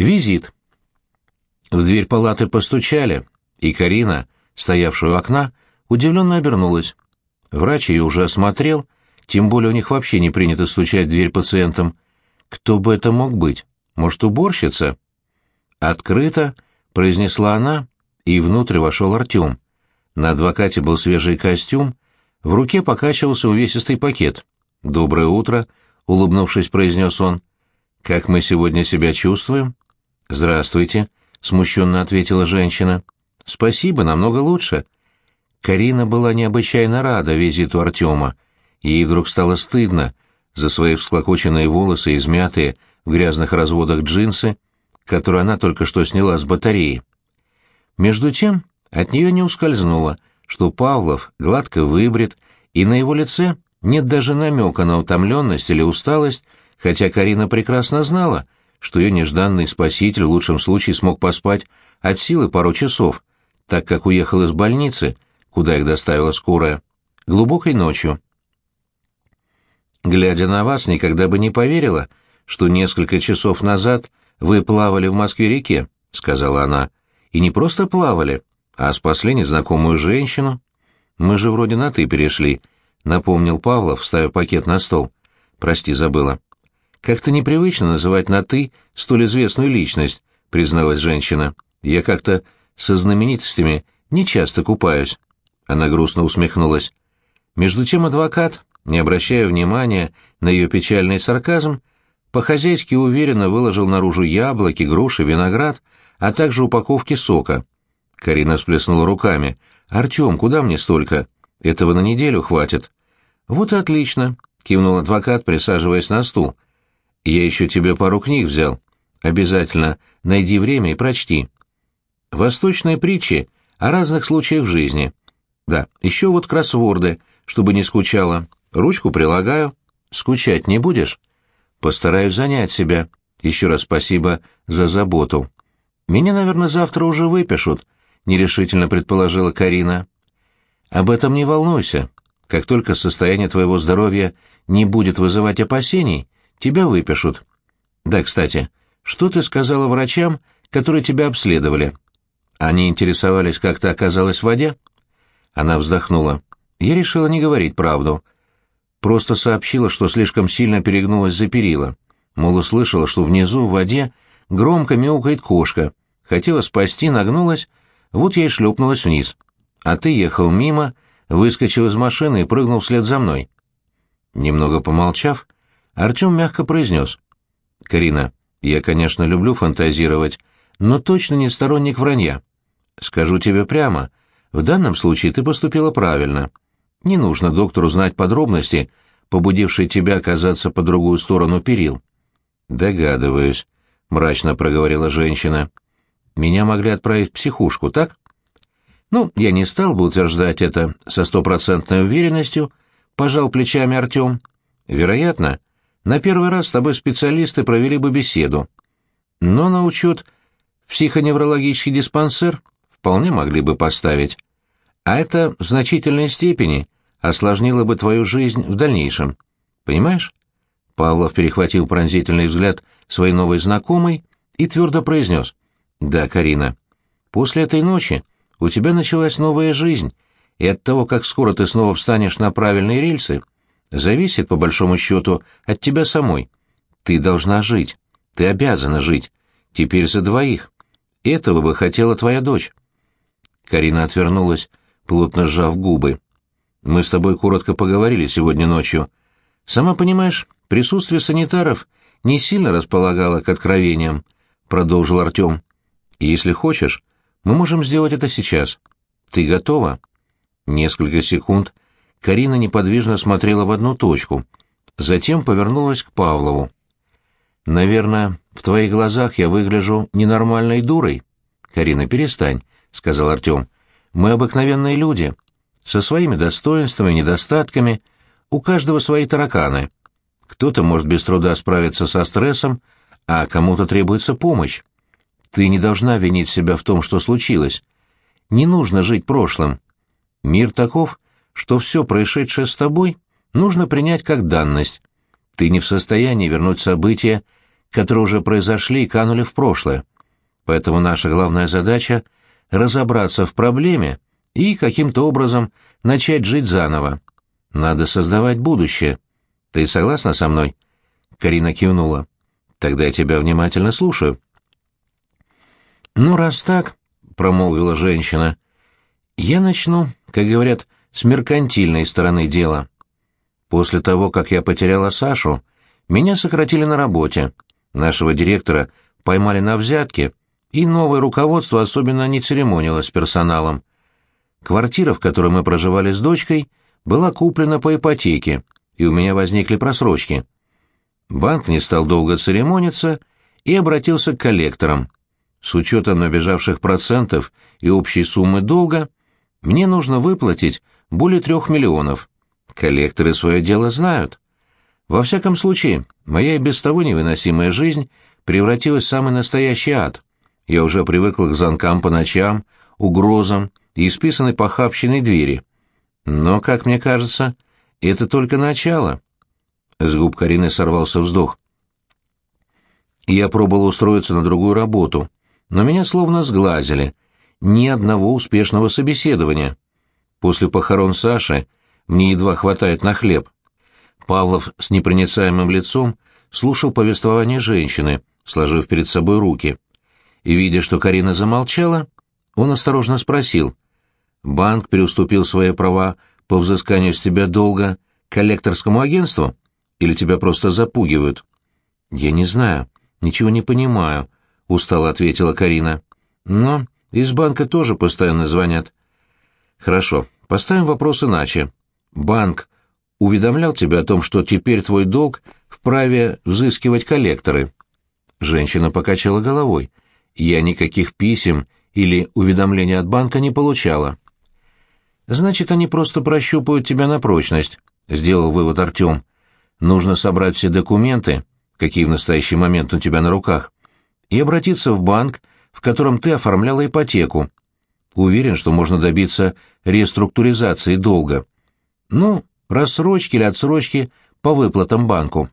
Визит. В дверь палаты постучали, и Карина, стоявшая у окна, удивленно обернулась. Врач ее уже осмотрел, тем более у них вообще не принято стучать в дверь пациентам. Кто бы это мог быть? Может, уборщица? «Открыто», — произнесла она, и внутрь вошел Артем. На адвокате был свежий костюм, в руке покачивался увесистый пакет. «Доброе утро», — улыбнувшись, произнес он. «Как мы сегодня себя чувствуем?» «Здравствуйте», — смущенно ответила женщина. «Спасибо, намного лучше». Карина была необычайно рада визиту Артема. Ей вдруг стало стыдно за свои всклокоченные волосы, измятые в грязных разводах джинсы, которые она только что сняла с батареи. Между тем от нее не ускользнуло, что Павлов гладко выбрит, и на его лице нет даже намека на утомленность или усталость, хотя Карина прекрасно знала — что ее нежданный спаситель в лучшем случае смог поспать от силы пару часов, так как уехал из больницы, куда их доставила скорая, глубокой ночью. Глядя на вас, никогда бы не поверила, что несколько часов назад вы плавали в Москве-реке, — сказала она. И не просто плавали, а спасли незнакомую женщину. Мы же вроде на «ты» перешли, — напомнил Павлов, ставя пакет на стол. Прости, забыла. «Как-то непривычно называть на «ты» столь известную личность», — призналась женщина. «Я как-то со знаменитостями не часто купаюсь». Она грустно усмехнулась. Между тем адвокат, не обращая внимания на ее печальный сарказм, по-хозяйски уверенно выложил наружу яблоки, груши, виноград, а также упаковки сока. Карина всплеснула руками. «Артем, куда мне столько? Этого на неделю хватит». «Вот и отлично», — кивнул адвокат, присаживаясь на стул. Я еще тебе пару книг взял. Обязательно найди время и прочти. Восточные притчи о разных случаях в жизни. Да, еще вот кроссворды, чтобы не скучала. Ручку прилагаю. Скучать не будешь? Постараюсь занять себя. Еще раз спасибо за заботу. Меня, наверное, завтра уже выпишут, нерешительно предположила Карина. Об этом не волнуйся. Как только состояние твоего здоровья не будет вызывать опасений, Тебя выпишут. Да, кстати, что ты сказала врачам, которые тебя обследовали? Они интересовались, как ты оказалась в воде? Она вздохнула. Я решила не говорить правду. Просто сообщила, что слишком сильно перегнулась за перила. Мол, услышала, что внизу, в воде, громко мяукает кошка. Хотела спасти, нагнулась, вот я и шлепнулась вниз. А ты ехал мимо, выскочил из машины и прыгнул вслед за мной. Немного помолчав, Артем мягко произнес. «Карина, я, конечно, люблю фантазировать, но точно не сторонник вранья. Скажу тебе прямо, в данном случае ты поступила правильно. Не нужно доктору знать подробности, побудившие тебя оказаться по другую сторону перил». «Догадываюсь», — мрачно проговорила женщина. «Меня могли отправить в психушку, так?» «Ну, я не стал бы утверждать это со стопроцентной уверенностью», — пожал плечами Артем. «Вероятно, на первый раз с тобой специалисты провели бы беседу. Но на учет психоневрологический диспансер вполне могли бы поставить. А это в значительной степени осложнило бы твою жизнь в дальнейшем. Понимаешь? Павлов перехватил пронзительный взгляд своей новой знакомой и твердо произнес. «Да, Карина, после этой ночи у тебя началась новая жизнь, и от того, как скоро ты снова встанешь на правильные рельсы, зависит, по большому счету, от тебя самой. Ты должна жить. Ты обязана жить. Теперь за двоих. Этого бы хотела твоя дочь. Карина отвернулась, плотно сжав губы. Мы с тобой коротко поговорили сегодня ночью. Сама понимаешь, присутствие санитаров не сильно располагало к откровениям, продолжил Артем. И если хочешь, мы можем сделать это сейчас. Ты готова? Несколько секунд Карина неподвижно смотрела в одну точку, затем повернулась к Павлову. «Наверное, в твоих глазах я выгляжу ненормальной дурой». «Карина, перестань», — сказал Артем. «Мы обыкновенные люди, со своими достоинствами, недостатками, у каждого свои тараканы. Кто-то может без труда справиться со стрессом, а кому-то требуется помощь. Ты не должна винить себя в том, что случилось. Не нужно жить прошлым. Мир таков, что все происшедшее с тобой нужно принять как данность. Ты не в состоянии вернуть события, которые уже произошли и канули в прошлое. Поэтому наша главная задача — разобраться в проблеме и каким-то образом начать жить заново. Надо создавать будущее. Ты согласна со мной?» Карина кивнула. «Тогда я тебя внимательно слушаю». «Ну, раз так», — промолвила женщина, — «я начну, как говорят, с меркантильной стороны дела. После того, как я потеряла Сашу, меня сократили на работе. Нашего директора поймали на взятке, и новое руководство особенно не церемонилось с персоналом. Квартира, в которой мы проживали с дочкой, была куплена по ипотеке, и у меня возникли просрочки. Банк не стал долго церемониться и обратился к коллекторам. С учетом набежавших процентов и общей суммы долга, мне нужно выплатить более трех миллионов. Коллекторы свое дело знают. Во всяком случае, моя и без того невыносимая жизнь превратилась в самый настоящий ад. Я уже привыкла к звонкам по ночам, угрозам и исписанной похабщиной двери. Но, как мне кажется, это только начало. С губ Карины сорвался вздох. Я пробовал устроиться на другую работу, но меня словно сглазили. Ни одного успешного собеседования. После похорон Саши мне едва хватает на хлеб. Павлов с непроницаемым лицом слушал повествование женщины, сложив перед собой руки. И, видя, что Карина замолчала, он осторожно спросил. «Банк переуступил свои права по взысканию с тебя долга коллекторскому агентству? Или тебя просто запугивают?» «Я не знаю, ничего не понимаю», — устало ответила Карина. «Но из банка тоже постоянно звонят. Хорошо, поставим вопрос иначе. Банк уведомлял тебя о том, что теперь твой долг вправе взыскивать коллекторы. Женщина покачала головой. Я никаких писем или уведомлений от банка не получала. Значит, они просто прощупывают тебя на прочность, сделал вывод Артем. Нужно собрать все документы, какие в настоящий момент у тебя на руках, и обратиться в банк, в котором ты оформляла ипотеку, Уверен, что можно добиться реструктуризации долга. Ну, рассрочки или отсрочки по выплатам банку.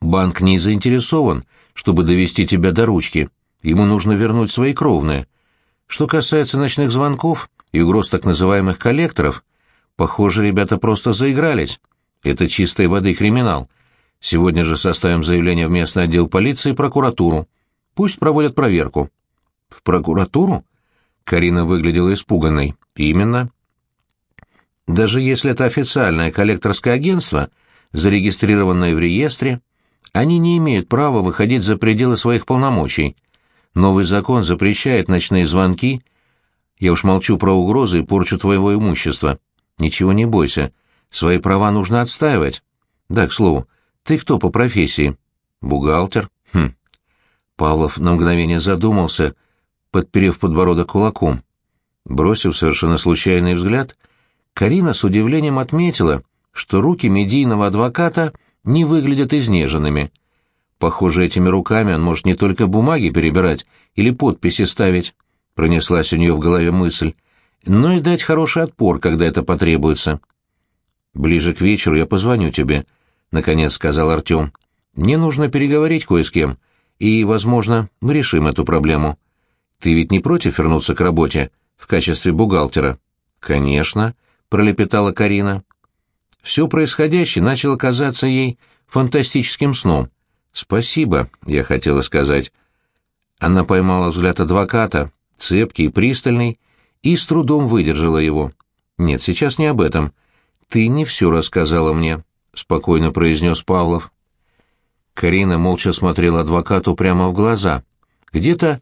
Банк не заинтересован, чтобы довести тебя до ручки. Ему нужно вернуть свои кровные. Что касается ночных звонков и угроз так называемых коллекторов, похоже, ребята просто заигрались. Это чистой воды криминал. Сегодня же составим заявление в местный отдел полиции и прокуратуру. Пусть проводят проверку. В прокуратуру? Карина выглядела испуганной. «Именно». «Даже если это официальное коллекторское агентство, зарегистрированное в реестре, они не имеют права выходить за пределы своих полномочий. Новый закон запрещает ночные звонки. Я уж молчу про угрозы и порчу твоего имущества. Ничего не бойся. Свои права нужно отстаивать. Да, к слову, ты кто по профессии? Бухгалтер? Хм. Павлов на мгновение задумался — подперев подбородок кулаком. Бросив совершенно случайный взгляд, Карина с удивлением отметила, что руки медийного адвоката не выглядят изнеженными. Похоже, этими руками он может не только бумаги перебирать или подписи ставить, пронеслась у нее в голове мысль, но и дать хороший отпор, когда это потребуется. «Ближе к вечеру я позвоню тебе», — наконец сказал Артем. «Мне нужно переговорить кое с кем, и, возможно, мы решим эту проблему». Ты ведь не против вернуться к работе в качестве бухгалтера? Конечно, пролепетала Карина. Все происходящее начало казаться ей фантастическим сном. Спасибо, я хотела сказать. Она поймала взгляд адвоката, цепкий и пристальный, и с трудом выдержала его. Нет, сейчас не об этом. Ты не все рассказала мне, спокойно произнес Павлов. Карина молча смотрела адвокату прямо в глаза. Где-то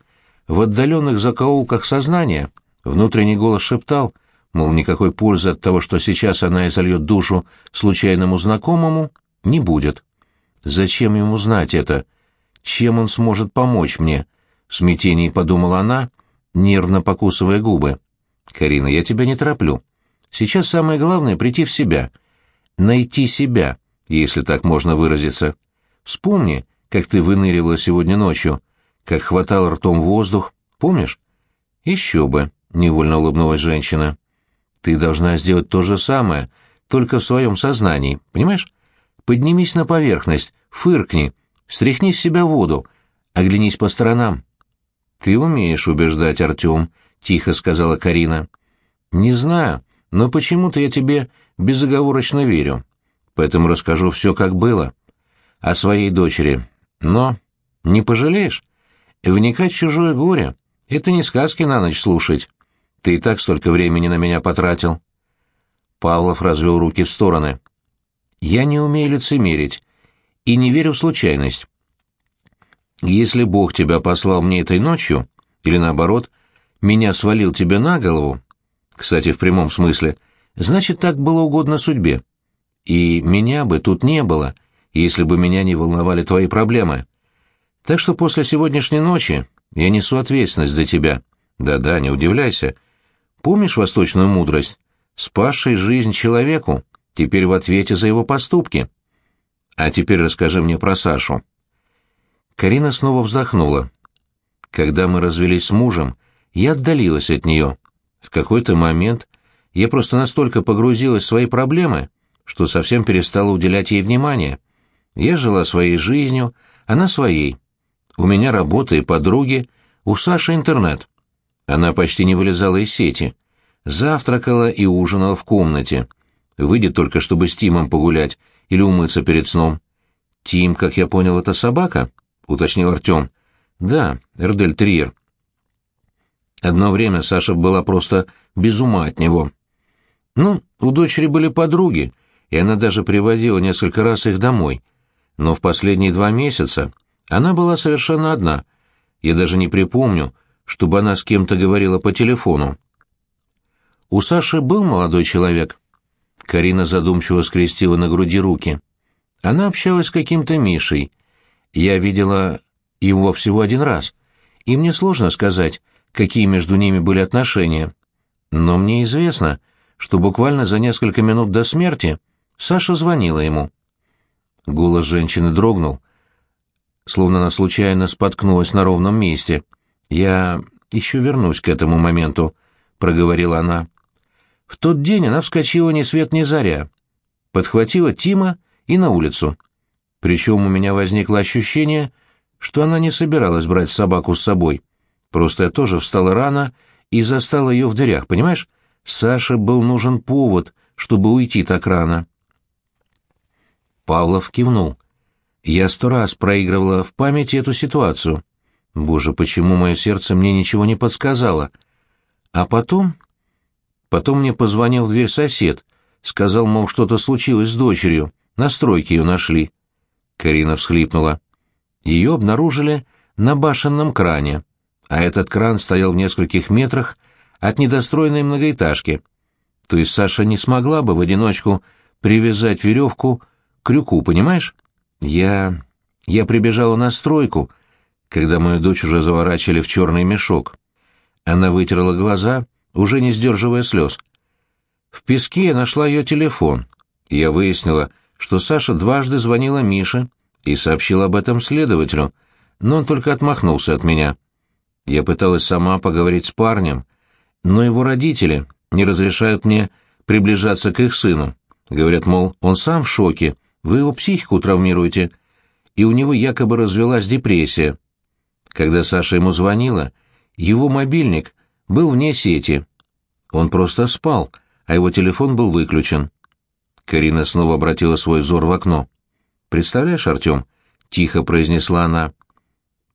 в отдаленных закоулках сознания внутренний голос шептал, мол, никакой пользы от того, что сейчас она изольет душу случайному знакомому, не будет. Зачем ему знать это? Чем он сможет помочь мне? В смятении подумала она, нервно покусывая губы. «Карина, я тебя не тороплю. Сейчас самое главное — прийти в себя. Найти себя, если так можно выразиться. Вспомни, как ты выныривала сегодня ночью, как хватал ртом воздух, помнишь? Еще бы, невольно улыбнулась женщина. Ты должна сделать то же самое, только в своем сознании, понимаешь? Поднимись на поверхность, фыркни, Стряхни с себя воду, оглянись по сторонам». «Ты умеешь убеждать, Артем», — тихо сказала Карина. «Не знаю, но почему-то я тебе безоговорочно верю. Поэтому расскажу все, как было. О своей дочери. Но не пожалеешь? Вникать в чужое горе — это не сказки на ночь слушать. Ты и так столько времени на меня потратил». Павлов развел руки в стороны. «Я не умею лицемерить и не верю в случайность. Если Бог тебя послал мне этой ночью, или наоборот, меня свалил тебе на голову, кстати, в прямом смысле, значит, так было угодно судьбе. И меня бы тут не было, если бы меня не волновали твои проблемы. Так что после сегодняшней ночи я несу ответственность за тебя. Да-да, не удивляйся. Помнишь восточную мудрость? Спасший жизнь человеку, теперь в ответе за его поступки. А теперь расскажи мне про Сашу. Карина снова вздохнула. Когда мы развелись с мужем, я отдалилась от нее. В какой-то момент я просто настолько погрузилась в свои проблемы, что совсем перестала уделять ей внимание. Я жила своей жизнью, она своей. У меня работа и подруги, у Саши интернет. Она почти не вылезала из сети. Завтракала и ужинала в комнате. Выйдет только, чтобы с Тимом погулять или умыться перед сном. «Тим, как я понял, это собака?» — уточнил Артем. «Да, Эрдель Триер. Одно время Саша была просто без ума от него. Ну, у дочери были подруги, и она даже приводила несколько раз их домой. Но в последние два месяца она была совершенно одна. Я даже не припомню, чтобы она с кем-то говорила по телефону. У Саши был молодой человек. Карина задумчиво скрестила на груди руки. Она общалась с каким-то Мишей. Я видела его всего один раз, и мне сложно сказать, какие между ними были отношения. Но мне известно, что буквально за несколько минут до смерти Саша звонила ему. Голос женщины дрогнул, словно она случайно споткнулась на ровном месте. «Я еще вернусь к этому моменту», — проговорила она. В тот день она вскочила ни свет ни заря, подхватила Тима и на улицу. Причем у меня возникло ощущение, что она не собиралась брать собаку с собой. Просто я тоже встала рано и застала ее в дырях, понимаешь? Саше был нужен повод, чтобы уйти так рано. Павлов кивнул. Я сто раз проигрывала в памяти эту ситуацию. Боже, почему мое сердце мне ничего не подсказало? А потом... Потом мне позвонил в дверь сосед. Сказал, мол, что-то случилось с дочерью. На стройке ее нашли. Карина всхлипнула. Ее обнаружили на башенном кране а этот кран стоял в нескольких метрах от недостроенной многоэтажки. То есть Саша не смогла бы в одиночку привязать веревку к крюку, понимаешь? Я... я прибежала на стройку, когда мою дочь уже заворачивали в черный мешок. Она вытерла глаза, уже не сдерживая слез. В песке я нашла ее телефон. Я выяснила, что Саша дважды звонила Мише и сообщила об этом следователю, но он только отмахнулся от меня. Я пыталась сама поговорить с парнем, но его родители не разрешают мне приближаться к их сыну. Говорят, мол, он сам в шоке, вы его психику травмируете, и у него якобы развелась депрессия. Когда Саша ему звонила, его мобильник был вне сети. Он просто спал, а его телефон был выключен. Карина снова обратила свой взор в окно. «Представляешь, Артем?» — тихо произнесла она.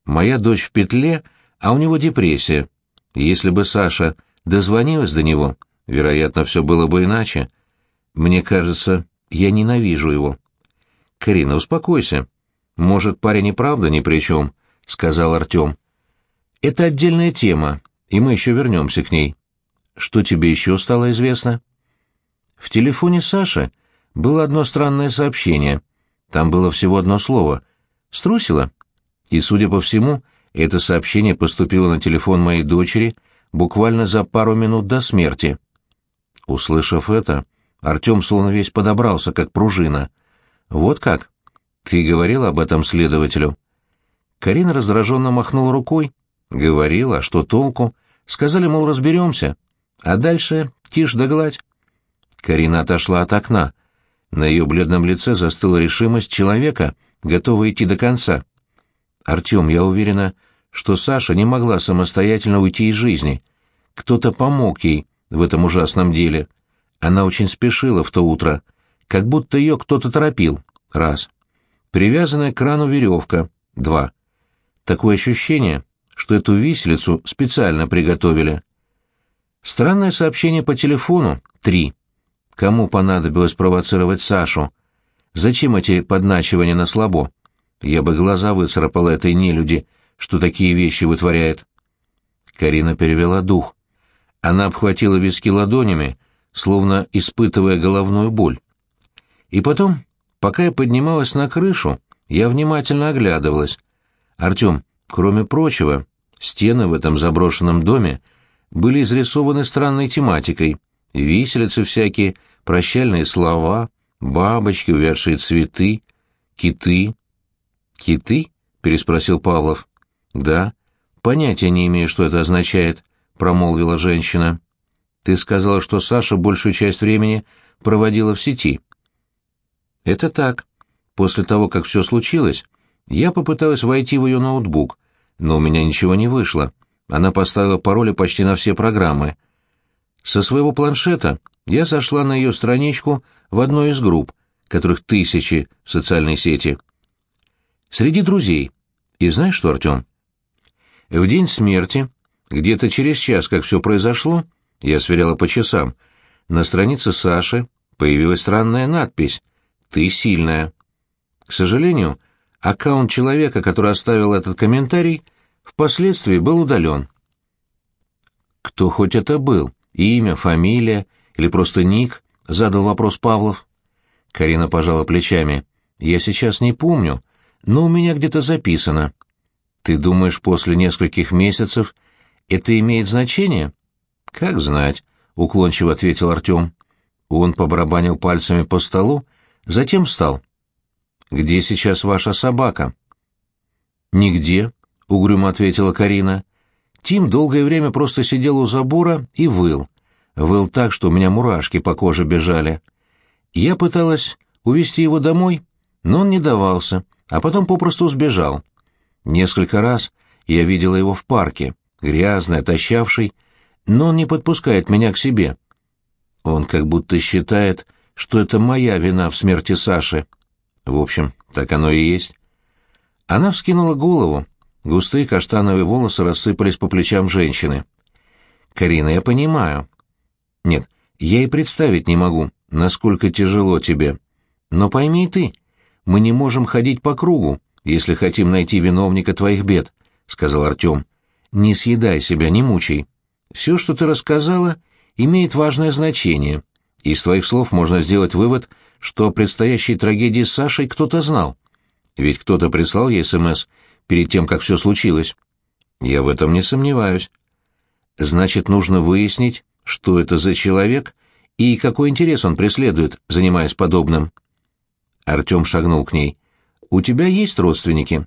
«Моя дочь в петле а у него депрессия. Если бы Саша дозвонилась до него, вероятно, все было бы иначе. Мне кажется, я ненавижу его. Карина, успокойся. Может, парень и правда ни при чем, — сказал Артем. Это отдельная тема, и мы еще вернемся к ней. Что тебе еще стало известно? В телефоне Саши было одно странное сообщение. Там было всего одно слово. Струсила. И, судя по всему, это сообщение поступило на телефон моей дочери буквально за пару минут до смерти. Услышав это, Артем словно весь подобрался, как пружина. «Вот как? Ты говорила об этом следователю?» Карина раздраженно махнула рукой. «Говорила, что толку? Сказали, мол, разберемся. А дальше тишь да гладь». Карина отошла от окна. На ее бледном лице застыла решимость человека, готова идти до конца. Артем, я уверена, что Саша не могла самостоятельно уйти из жизни. Кто-то помог ей в этом ужасном деле. Она очень спешила в то утро, как будто ее кто-то торопил. Раз. Привязанная к крану веревка. Два. Такое ощущение, что эту виселицу специально приготовили. Странное сообщение по телефону. Три. Кому понадобилось провоцировать Сашу? Зачем эти подначивания на слабо? Я бы глаза выцарапала этой нелюди, что такие вещи вытворяет. Карина перевела дух. Она обхватила виски ладонями, словно испытывая головную боль. И потом, пока я поднималась на крышу, я внимательно оглядывалась. Артем, кроме прочего, стены в этом заброшенном доме были изрисованы странной тематикой. Виселицы всякие, прощальные слова, бабочки, увядшие цветы, киты. «Киты?» — переспросил Павлов. «Да. Понятия не имею, что это означает», — промолвила женщина. «Ты сказала, что Саша большую часть времени проводила в сети». «Это так. После того, как все случилось, я попыталась войти в ее ноутбук, но у меня ничего не вышло. Она поставила пароли почти на все программы. Со своего планшета я зашла на ее страничку в одной из групп, которых тысячи в социальной сети. Среди друзей. И знаешь что, Артем? В день смерти, где-то через час, как все произошло, я сверяла по часам, на странице Саши появилась странная надпись «Ты сильная». К сожалению, аккаунт человека, который оставил этот комментарий, впоследствии был удален. Кто хоть это был? Имя, фамилия или просто ник? Задал вопрос Павлов. Карина пожала плечами. Я сейчас не помню, но у меня где-то записано. Ты думаешь, после нескольких месяцев это имеет значение? Как знать, уклончиво ответил Артем. Он побарабанил пальцами по столу, затем встал. Где сейчас ваша собака? Нигде, угрюмо ответила Карина. Тим долгое время просто сидел у забора и выл. Выл так, что у меня мурашки по коже бежали. Я пыталась увести его домой, но он не давался, а потом попросту сбежал. Несколько раз я видела его в парке, грязный, отощавший, но он не подпускает меня к себе. Он как будто считает, что это моя вина в смерти Саши. В общем, так оно и есть. Она вскинула голову. Густые каштановые волосы рассыпались по плечам женщины. «Карина, я понимаю». «Нет, я и представить не могу, насколько тяжело тебе. Но пойми ты, мы не можем ходить по кругу, если хотим найти виновника твоих бед», — сказал Артем. «Не съедай себя, не мучай. Все, что ты рассказала, имеет важное значение. Из твоих слов можно сделать вывод, что о предстоящей трагедии с Сашей кто-то знал. Ведь кто-то прислал ей СМС перед тем, как все случилось. Я в этом не сомневаюсь. Значит, нужно выяснить, что это за человек и какой интерес он преследует, занимаясь подобным. Артем шагнул к ней. «У тебя есть родственники?»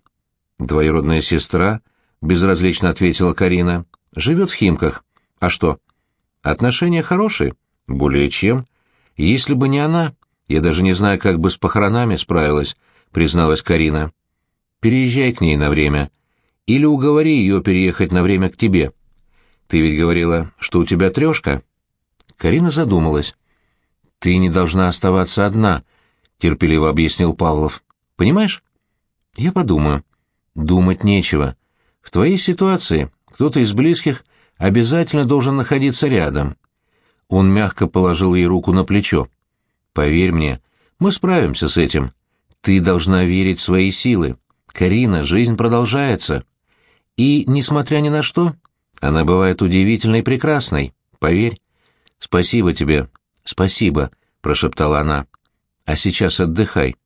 «Двоюродная сестра», — безразлично ответила Карина. «Живет в Химках. А что?» «Отношения хорошие?» «Более чем. Если бы не она, я даже не знаю, как бы с похоронами справилась», — призналась Карина. «Переезжай к ней на время. Или уговори ее переехать на время к тебе. Ты ведь говорила, что у тебя трешка?» Карина задумалась. «Ты не должна оставаться одна», — терпеливо объяснил Павлов. Понимаешь? Я подумаю. Думать нечего. В твоей ситуации кто-то из близких обязательно должен находиться рядом. Он мягко положил ей руку на плечо. Поверь мне, мы справимся с этим. Ты должна верить в свои силы. Карина, жизнь продолжается. И, несмотря ни на что, она бывает удивительной и прекрасной. Поверь. Спасибо тебе. Спасибо, прошептала она. А сейчас отдыхай.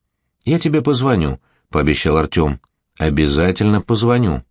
«Я тебе позвоню», — пообещал Артем. «Обязательно позвоню».